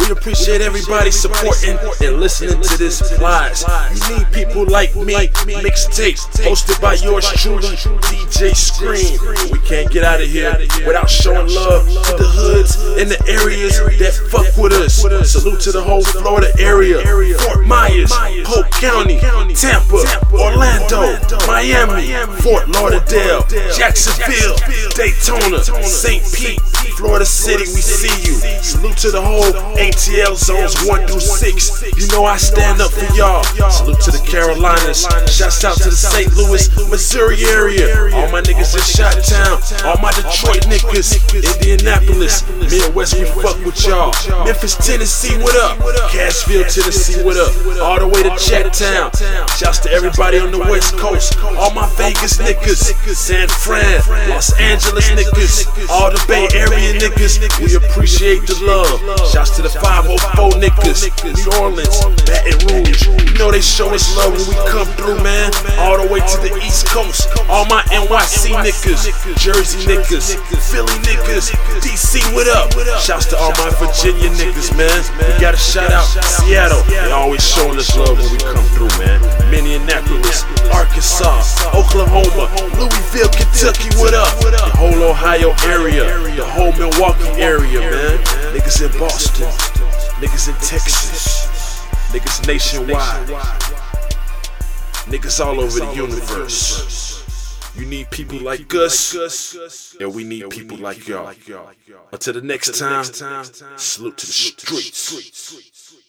We appreciate everybody supporting and listening to this flies. You need people like me. mixtapes, hosted by yours truly, DJ Scream. We can't get out of here without showing love to the hoods and the areas that fuck with us. Salute to the whole Florida area, Fort Myers, Polk County, Tampa, Orlando, Miami, Fort Lauderdale, Jacksonville, Daytona, St. Pete, Florida City. We see you. Salute to the whole ATL zones 1 through 6. You know I stand up for y'all. Salute to the Carolinas. Shouts out to the St. Louis, Missouri area. All my niggas in Shot Town. All my Detroit niggas. Indianapolis. Midwest, we fuck with y'all. Memphis, Tennessee, what up? Cashville, Tennessee, what up? All the way to Chattown. Shouts to everybody on the West Coast. All my Vegas niggas. San Fran, Los Angeles niggas. All the Bay Area niggas. We appreciate the love. Shouts to the 504 niggas. New Orleans, Baton Rouge. You know they show us love when we come through, man. All the way to the East Coast. All my NYC niggas. Jersey niggas. Philly niggas. DC, what up? Shouts to all my Virginia niggas, man. We gotta shout out Seattle. They always showing us love when we come through, man. Minneapolis, Arkansas, Oklahoma, Louisville, Kentucky, what up? The whole Ohio area, the whole Milwaukee area, man. Niggas in Boston, niggas in Texas, niggas nationwide, niggas all over the universe. You need people like us, and we need people like y'all. Until the next time, salute to the streets.